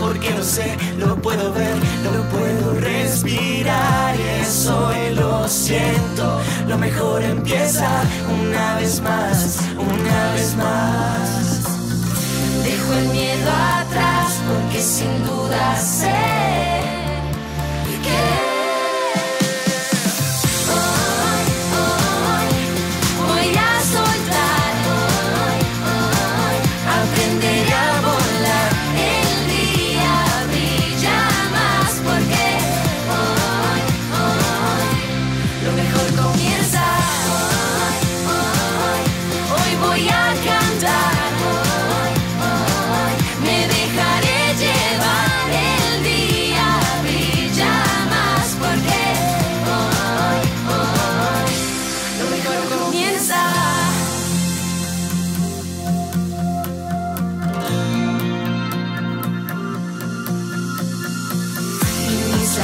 porque no sé, no puedo ver, no puedo respirar y eso lo siento. Lo mejor empieza una vez más.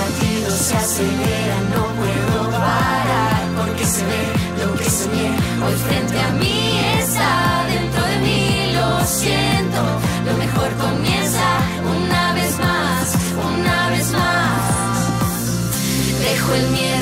Latidos se aceleran, no puedo parar porque se ve lo que soñé. Hoy frente a mí está dentro de mí, lo siento, lo mejor comienza una vez más, una vez más. Dejo el miedo